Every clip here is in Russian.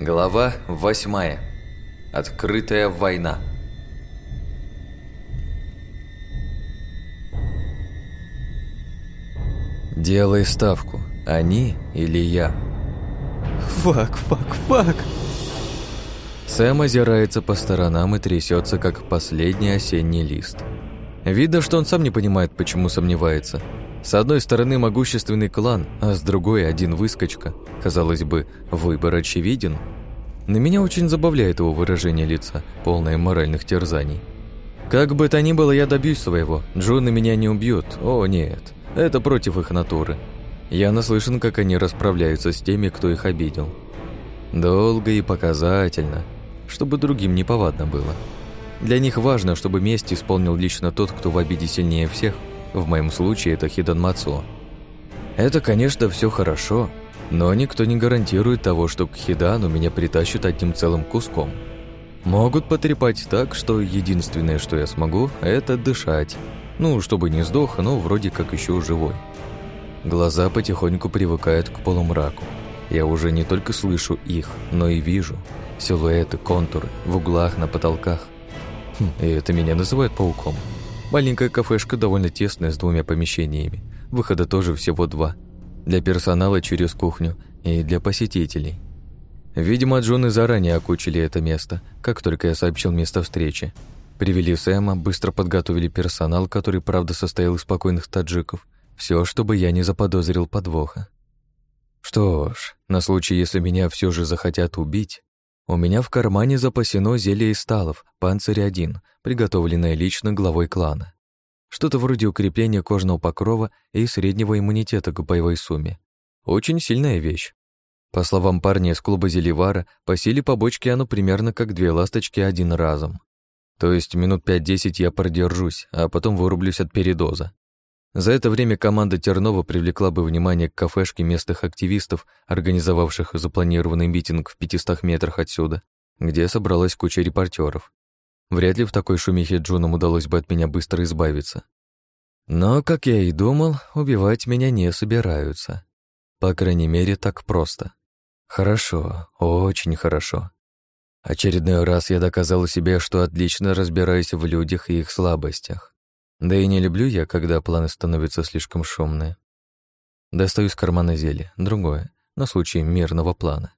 Глава восьмая. Открытая война. Делай ставку. Они или я? Фак, фак, фак. Сэм озирается по сторонам и трясется, как последний осенний лист. Видно, что он сам не понимает, почему сомневается. С одной стороны могущественный клан, а с другой один выскочка. Казалось бы, выбор очевиден. На меня очень забавляет его выражение лица, полное моральных терзаний. Как бы то ни было, я добьюсь своего. Джоны меня не убьют. О, нет. Это против их натуры. Я наслышан, как они расправляются с теми, кто их обидел. Долго и показательно, чтобы другим не повадно было. Для них важно, чтобы месть исполнил лично тот, кто в обиде сильнее всех. В моем случае это Хидан Мацуо. Это, конечно, все хорошо, но никто не гарантирует того, что к Хидану меня притащат одним целым куском. Могут потрепать так, что единственное, что я смогу, это дышать. Ну, чтобы не сдох, но вроде как еще живой. Глаза потихоньку привыкают к полумраку. Я уже не только слышу их, но и вижу. Силуэты, контуры, в углах, на потолках. Хм, и это меня называют пауком. Маленькая кафешка довольно тесная, с двумя помещениями. Выхода тоже всего два. Для персонала через кухню и для посетителей. Видимо, Джоны заранее окучили это место, как только я сообщил место встречи. Привели Сэма, быстро подготовили персонал, который, правда, состоял из спокойных таджиков. Все, чтобы я не заподозрил подвоха. Что ж, на случай, если меня все же захотят убить, у меня в кармане запасено зелье из сталов, панцирь один, приготовленное лично главой клана. Что-то вроде укрепления кожного покрова и среднего иммунитета к боевой сумме. Очень сильная вещь. По словам парня из клуба Зеливара, по силе побочки оно примерно как две ласточки один разом. То есть минут 5-10 я продержусь, а потом вырублюсь от передоза. За это время команда Тернова привлекла бы внимание к кафешке местных активистов, организовавших запланированный митинг в 500 метрах отсюда, где собралась куча репортеров. Вряд ли в такой шумихе Джунам удалось бы от меня быстро избавиться. Но, как я и думал, убивать меня не собираются. По крайней мере, так просто. Хорошо, очень хорошо. Очередной раз я доказал себе, что отлично разбираюсь в людях и их слабостях. Да и не люблю я, когда планы становятся слишком шумные. Достаю из кармана зелье, другое, на случай мирного плана.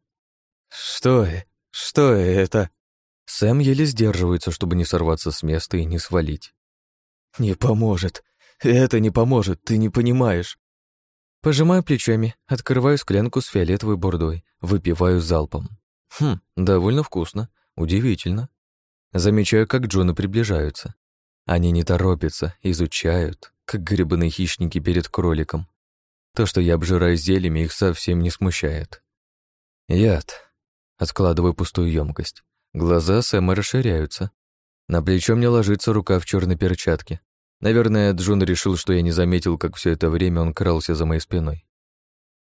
«Что? Что это?» Сэм еле сдерживается, чтобы не сорваться с места и не свалить. «Не поможет. Это не поможет, ты не понимаешь». Пожимаю плечами, открываю склянку с фиолетовой бурдой, выпиваю залпом. Хм, довольно вкусно, удивительно. Замечаю, как Джоны приближаются. Они не торопятся, изучают, как гребаные хищники перед кроликом. То, что я обжираю зельями, их совсем не смущает. Яд. Откладываю пустую емкость. Глаза Сэма расширяются. На плечо мне ложится рука в черной перчатке. Наверное, Джун решил, что я не заметил, как все это время он крался за моей спиной.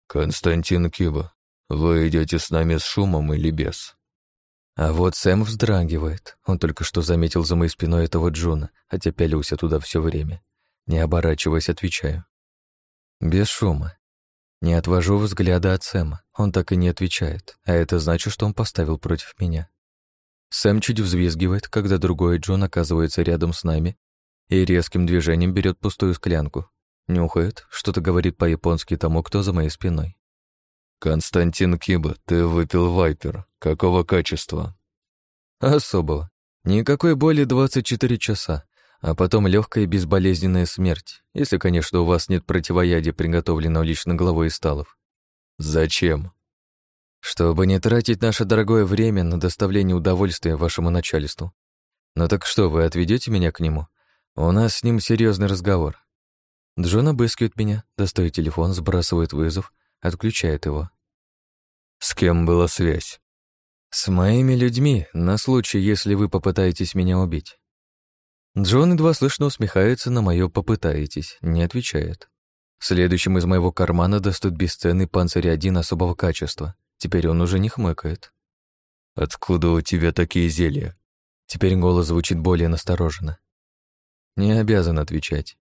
«Константин Киба, вы идете с нами с шумом или без?» А вот Сэм вздрагивает. Он только что заметил за моей спиной этого Джона, хотя пялился туда все время. Не оборачиваясь, отвечаю. Без шума. Не отвожу взгляда от Сэма. Он так и не отвечает, а это значит, что он поставил против меня. Сэм чуть взвизгивает, когда другой Джон оказывается рядом с нами и резким движением берет пустую склянку. Нюхает, что-то говорит по-японски тому, кто за моей спиной. «Константин Киба, ты выпил Вайпер. Какого качества?» «Особого. Никакой боли 24 часа, а потом легкая безболезненная смерть, если, конечно, у вас нет противоядия, приготовленного лично главой Сталов». «Зачем?» «Чтобы не тратить наше дорогое время на доставление удовольствия вашему начальству. Ну так что, вы отведете меня к нему? У нас с ним серьезный разговор». Джон обыскивает меня, достает телефон, сбрасывает вызов — отключает его. «С кем была связь?» «С моими людьми, на случай, если вы попытаетесь меня убить». Джон едва слышно усмехается на мое «попытаетесь», не отвечает. Следующим из моего кармана достают бесценный панцирь один особого качества. Теперь он уже не хмыкает. «Откуда у тебя такие зелья?» Теперь голос звучит более настороженно. Не обязан отвечать.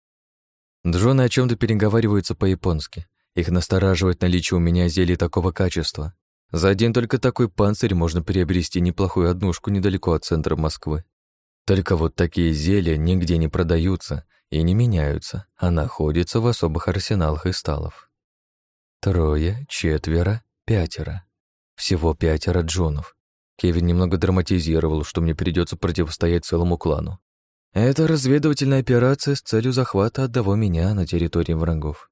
Джоны о чем то переговариваются по-японски. Их настораживает наличие у меня зелий такого качества. За один только такой панцирь можно приобрести неплохую однушку недалеко от центра Москвы. Только вот такие зелья нигде не продаются и не меняются, а находятся в особых арсеналах и сталов. Трое, четверо, пятеро. Всего пятеро джонов. Кевин немного драматизировал, что мне придется противостоять целому клану. Это разведывательная операция с целью захвата одного меня на территории врагов.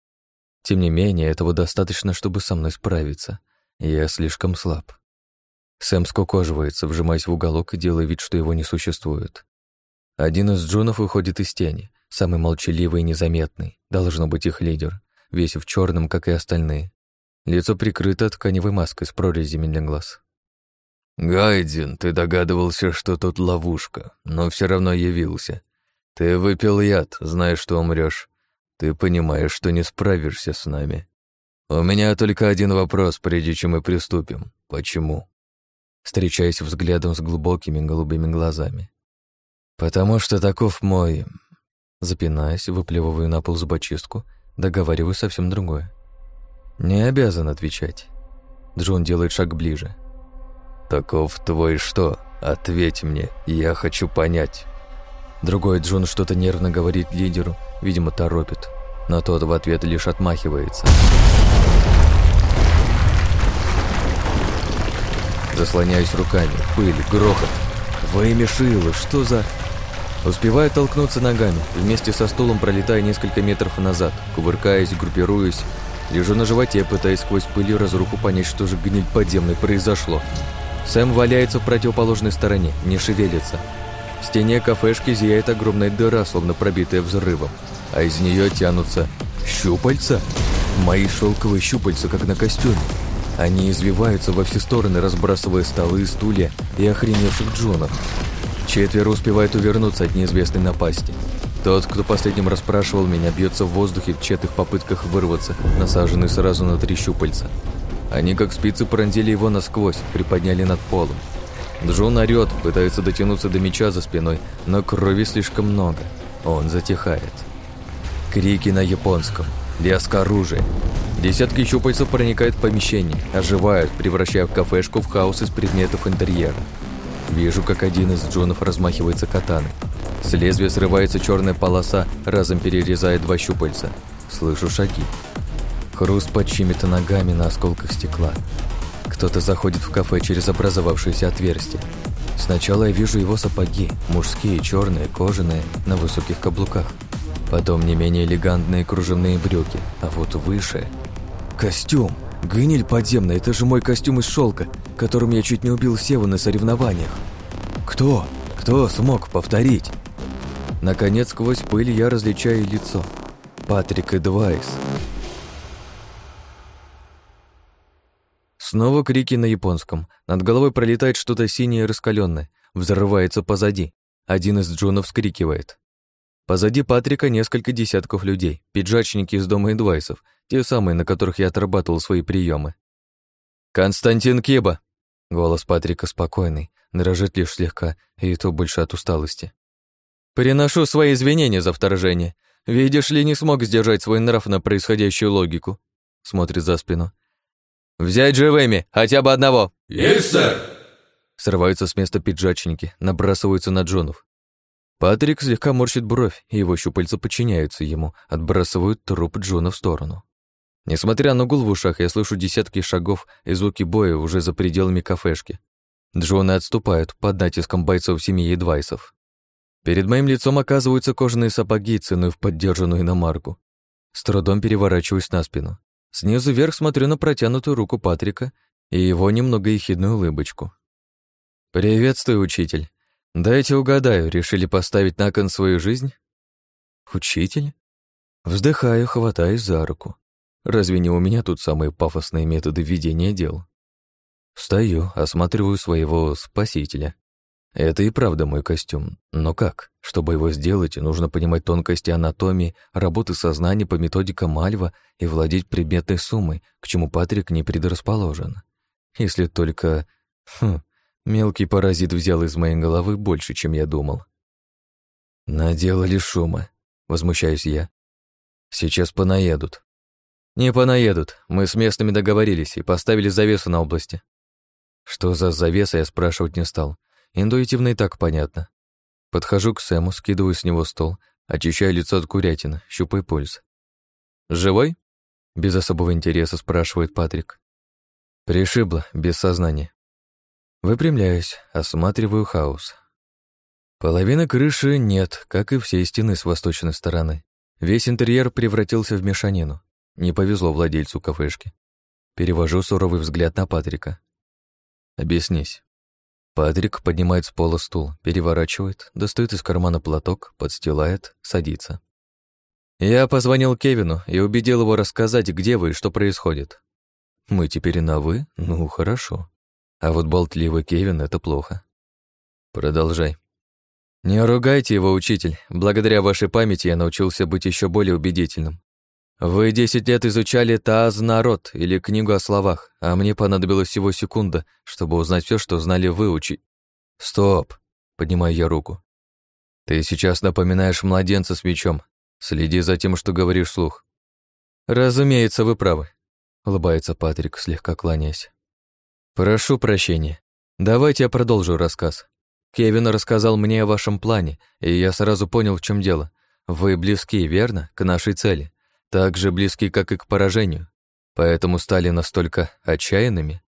Тем не менее, этого достаточно, чтобы со мной справиться. Я слишком слаб. Сэм скукоживается, вжимаясь в уголок и делая вид, что его не существует. Один из джунов выходит из тени, самый молчаливый и незаметный, должно быть их лидер, весь в черном, как и остальные. Лицо прикрыто тканевой маской с прорезями для глаз. «Гайдин, ты догадывался, что тут ловушка, но все равно явился. Ты выпил яд, зная, что умрешь. Ты понимаешь, что не справишься с нами. У меня только один вопрос, прежде чем мы приступим. Почему?» Встречаясь взглядом с глубокими голубыми глазами. «Потому что таков мой...» Запинаясь, выплевываю на пол зубочистку, договариваю совсем другое. «Не обязан отвечать». Джон делает шаг ближе. «Таков твой что? Ответь мне, я хочу понять». Другой Джон что-то нервно говорит лидеру, видимо, торопит, но тот в ответ лишь отмахивается. Заслоняюсь руками, пыль, грохот. Во имя Шилы, что за... Успеваю толкнуться ногами, вместе со стулом пролетая несколько метров назад, кувыркаясь, группируясь, лежу на животе, пытаясь сквозь пыль и разруху понять, что же гниль подземной произошло. Сэм валяется в противоположной стороне, не шевелится. В стене кафешки зияет огромная дыра, словно пробитая взрывом, а из нее тянутся щупальца. Мои шелковые щупальца, как на костюме. Они извиваются во все стороны, разбрасывая столы, стулья и охреневших джонов. Четверо успевают увернуться от неизвестной напасти. Тот, кто последним расспрашивал меня, бьется в воздухе в тщетных попытках вырваться, насаженный сразу на три щупальца. Они, как спицы, пронзили его насквозь, приподняли над полом. Джон орёт, пытается дотянуться до меча за спиной, но крови слишком много. Он затихает. Крики на японском, лязг оружия. Десятки щупальцев проникают в помещение, оживают, превращая в кафешку в хаос из предметов интерьера. Вижу, как один из джонов размахивается катаной. С лезвия срывается черная полоса, разом перерезая два щупальца. Слышу шаги. Хруст под чьими-то ногами на осколках стекла. Кто-то заходит в кафе через образовавшееся отверстие. Сначала я вижу его сапоги, мужские, черные, кожаные, на высоких каблуках. Потом не менее элегантные кружевные брюки, а вот выше... Костюм! Гниль подземная, это же мой костюм из шелка, которым я чуть не убил Севу на соревнованиях. Кто? Кто смог повторить? Наконец, сквозь пыль я различаю лицо. Патрик Эдвайс. Снова крики на японском. Над головой пролетает что-то синее и раскаленное. Взрывается позади. Один из джунов вскрикивает. Позади Патрика несколько десятков людей, пиджачники из дома Эдвайсов, те самые, на которых я отрабатывал свои приемы. «Константин Кеба!» Голос Патрика спокойный, дрожит лишь слегка, и то больше от усталости. «Приношу свои извинения за вторжение. Видишь ли, не смог сдержать свой нрав на происходящую логику». Смотрит за спину. «Взять живыми, хотя бы одного!» «Есть, сэр!» Срываются с места пиджачники, набрасываются на Джонов. Патрик слегка морщит бровь, и его щупальца подчиняются ему, отбрасывают труп Джона в сторону. Несмотря на гул в ушах, я слышу десятки шагов и звуки боя уже за пределами кафешки. Джоны отступают под натиском бойцов семьи Эдвайсов. Перед моим лицом оказываются кожаные сапоги, ценой в поддержанную иномарку. С трудом переворачиваюсь на спину. Снизу вверх смотрю на протянутую руку Патрика и его немного ехидную улыбочку. «Приветствую, учитель. Дайте угадаю, решили поставить на кон свою жизнь?» «Учитель?» Вздыхаю, хватаюсь за руку. Разве не у меня тут самые пафосные методы ведения дел? Встаю, осматриваю своего спасителя. Это и правда мой костюм. Но как? Чтобы его сделать, нужно понимать тонкости анатомии, работы сознания по методикам Мальва и владеть предметной суммой, к чему Патрик не предрасположен. Если только... Хм, мелкий паразит взял из моей головы больше, чем я думал. Наделали шума, возмущаюсь я. Сейчас понаедут. «Не понаедут. Мы с местными договорились и поставили завесу на области». Что за завеса, я спрашивать не стал. Интуитивно и так понятно. Подхожу к Сэму, скидываю с него стол, очищаю лицо от курятины, щупаю пульс. «Живой?» — без особого интереса спрашивает Патрик. Пришибло, без сознания. Выпрямляюсь, осматриваю хаос. Половины крыши нет, как и всей стены с восточной стороны. Весь интерьер превратился в мешанину. Не повезло владельцу кафешки. Перевожу суровый взгляд на Патрика. «Объяснись». Патрик поднимает с пола стул, переворачивает, достает из кармана платок, подстилает, садится. Я позвонил Кевину и убедил его рассказать, где вы и что происходит. Мы теперь на «вы»? Ну, хорошо. А вот болтливый Кевин — это плохо. Продолжай. Не ругайте его, учитель. Благодаря вашей памяти я научился быть еще более убедительным. Вы десять лет изучали Тааз народ или книгу о словах, а мне понадобилось всего секунда, чтобы узнать все, что знали вы, учи... Стоп, поднимаю я руку. Ты сейчас напоминаешь младенца с мечом. Следи за тем, что говоришь слух. Разумеется, вы правы, улыбается Патрик, слегка кланяясь. Прошу прощения. Давайте я продолжу рассказ. Кевин рассказал мне о вашем плане, и я сразу понял, в чем дело. Вы близки, верно, к нашей цели так же близки, как и к поражению, поэтому стали настолько отчаянными,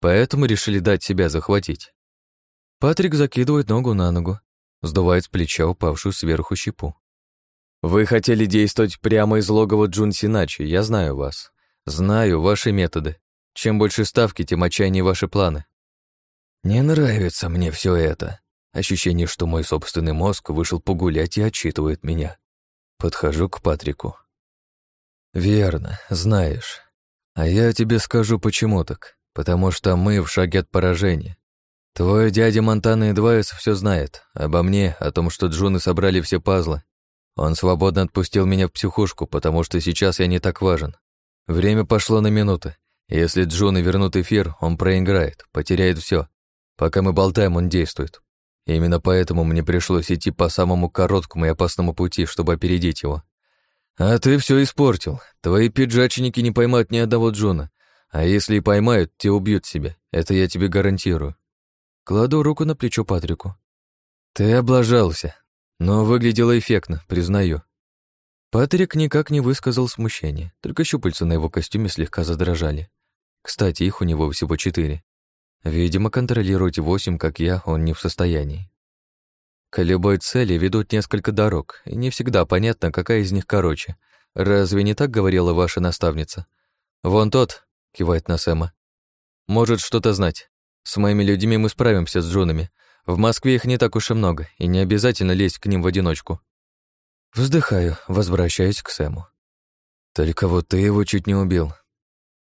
поэтому решили дать себя захватить. Патрик закидывает ногу на ногу, сдувает с плеча упавшую сверху щепу. «Вы хотели действовать прямо из логова Джун Синачи, я знаю вас. Знаю ваши методы. Чем больше ставки, тем отчаяннее ваши планы». «Не нравится мне все это. Ощущение, что мой собственный мозг вышел погулять и отчитывает меня. Подхожу к Патрику. «Верно, знаешь. А я тебе скажу, почему так. Потому что мы в шаге от поражения. Твой дядя Монтана Эдвайс все знает. Обо мне, о том, что Джуны собрали все пазлы. Он свободно отпустил меня в психушку, потому что сейчас я не так важен. Время пошло на минуты. Если Джуны вернут эфир, он проиграет, потеряет все. Пока мы болтаем, он действует. именно поэтому мне пришлось идти по самому короткому и опасному пути, чтобы опередить его. «А ты все испортил. Твои пиджачники не поймают ни одного Джона. А если и поймают, те убьют себя. Это я тебе гарантирую». Кладу руку на плечо Патрику. «Ты облажался, но выглядело эффектно, признаю». Патрик никак не высказал смущения, только щупальца на его костюме слегка задрожали. Кстати, их у него всего четыре. Видимо, контролировать восемь, как я, он не в состоянии. К любой цели ведут несколько дорог, и не всегда понятно, какая из них короче. Разве не так говорила ваша наставница? Вон тот, кивает на Сэма, может что-то знать. С моими людьми мы справимся с джунами. В Москве их не так уж и много, и не обязательно лезть к ним в одиночку. Вздыхаю, возвращаюсь к Сэму. Только вот ты его чуть не убил.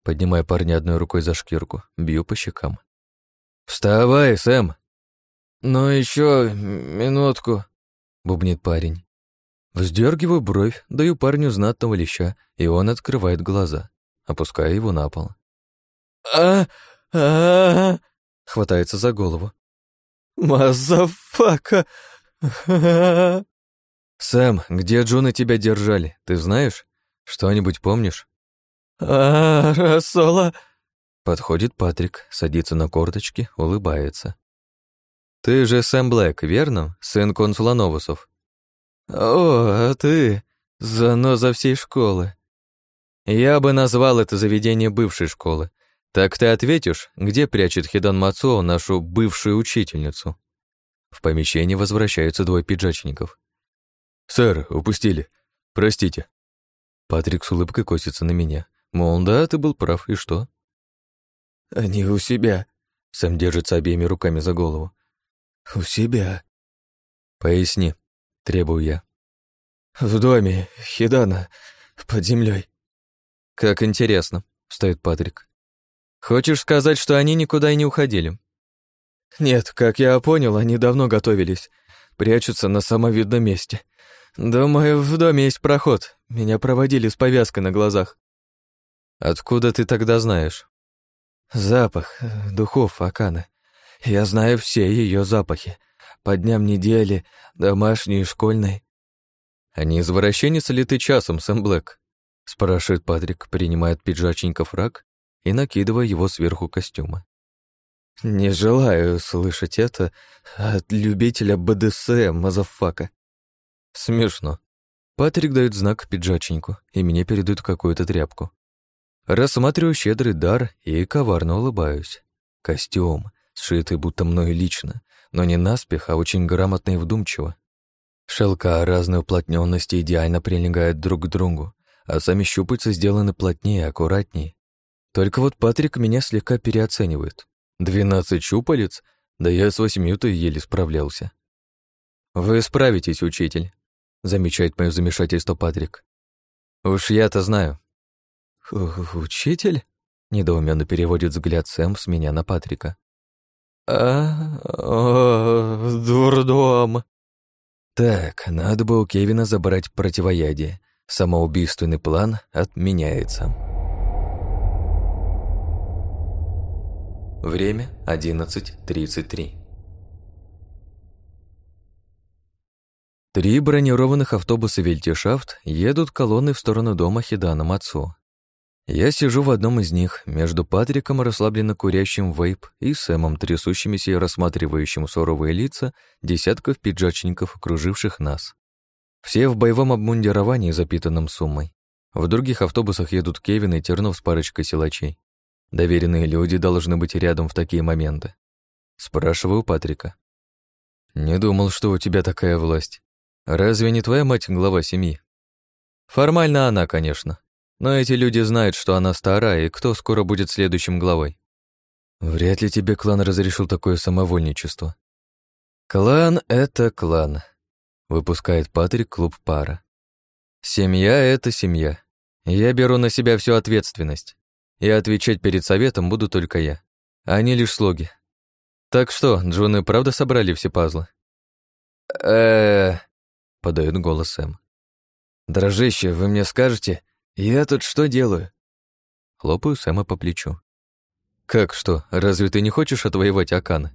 Поднимая парня одной рукой за шкирку, бью по щекам. «Вставай, Сэм!» «Ну еще минутку», — бубнит парень. Вздергиваю бровь, даю парню знатного леща, и он открывает глаза, опуская его на пол. а а хватается за голову. «Мазафака!» «Сэм, где Джуны тебя держали, ты знаешь? Что-нибудь помнишь?» «А, Расола!» Подходит Патрик, садится на корточки, улыбается. Ты же Сэм Блэк, верно? Сын консула Новусов. О, а ты заноза всей школы. Я бы назвал это заведение бывшей школы. Так ты ответишь, где прячет Хидан Мацуо нашу бывшую учительницу? В помещение возвращаются двое пиджачников. «Сэр, упустили. Простите». Патрик с улыбкой косится на меня. Мол, да, ты был прав, и что? «Они у себя». Сэм держится обеими руками за голову. «У себя». «Поясни», — требую я. «В доме, Хидана, под землей. «Как интересно», — стоит Патрик. «Хочешь сказать, что они никуда и не уходили?» «Нет, как я понял, они давно готовились. Прячутся на самом видном месте. Думаю, в доме есть проход. Меня проводили с повязкой на глазах». «Откуда ты тогда знаешь?» «Запах э, духов Акана. Я знаю все ее запахи. По дням недели, домашней и школьной. А не извращенец ли ты часом, Сэм Блэк? спрашивает Патрик, принимая от пиджачника фраг и накидывая его сверху костюма. «Не желаю слышать это от любителя БДСМ, мазафака». Смешно. Патрик дает знак пиджачнику, и мне передают какую-то тряпку. Рассматриваю щедрый дар и коварно улыбаюсь. Костюм, сшитый будто мною лично, но не наспех, а очень грамотно и вдумчиво. Шелка разной уплотненности идеально прилегают друг к другу, а сами щупальца сделаны плотнее, аккуратнее. Только вот Патрик меня слегка переоценивает. Двенадцать щупалец? Да я с восьмью-то еле справлялся. «Вы справитесь, учитель», — замечает мое замешательство Патрик. «Уж я-то знаю». «Учитель?» — недоуменно переводит взгляд Сэм с меня на Патрика. А, -а дурдом». Так, надо бы у Кевина забрать противоядие. Самоубийственный план отменяется. Время 11.33. Три бронированных автобуса «Вельтишафт» едут колонной в сторону дома Хидана Мацу. Я сижу в одном из них, между Патриком, расслабленно курящим вейп, и Сэмом, трясущимися и рассматривающим суровые лица десятков пиджачников, окруживших нас. Все в боевом обмундировании, запитанном суммой. В других автобусах едут Кевин и Тернов с парочкой силачей. Доверенные люди должны быть рядом в такие моменты. Спрашиваю Патрика. «Не думал, что у тебя такая власть. Разве не твоя мать глава семьи?» «Формально она, конечно», но эти люди знают, что она старая, и кто скоро будет следующим главой. Вряд ли тебе клан разрешил такое самовольничество. Клан — это клан, выпускает Патрик клуб пара. Семья — это семья. Я беру на себя всю ответственность. И отвечать перед советом буду только я. Они лишь слуги. Так что, Джуны правда собрали все пазлы? э подает голос Сэм. Дрожище, вы мне скажете, «Я тут что делаю?» Хлопаю Сэма по плечу. «Как что, разве ты не хочешь отвоевать Акана?»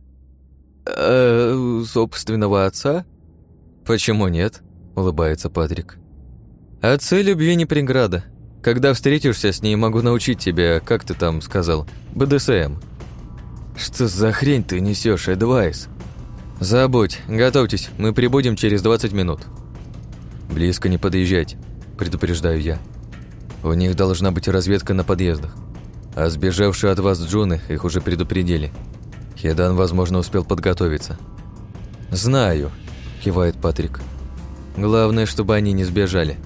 «Э, собственного отца?» «Почему нет?» — улыбается Патрик. «Отцы любви не преграда. Когда встретишься с ней, могу научить тебя, как ты там сказал, БДСМ». «Что за хрень ты несешь, Эдвайс?» «Забудь, готовьтесь, мы прибудем через 20 минут». «Близко не подъезжать», — предупреждаю я. У них должна быть разведка на подъездах. А сбежавшие от вас джуны их уже предупредили. Хедан, возможно, успел подготовиться. «Знаю», – кивает Патрик. «Главное, чтобы они не сбежали».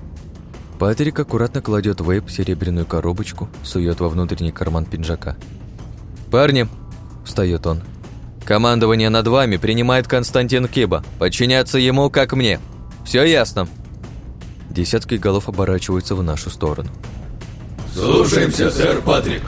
Патрик аккуратно кладет в серебряную коробочку, сует во внутренний карман пиджака. «Парни!» – встает он. «Командование над вами принимает Константин Киба. Подчиняться ему, как мне. Все ясно?» Десятки голов оборачиваются в нашу сторону. «Слушаемся, сэр Патрик!»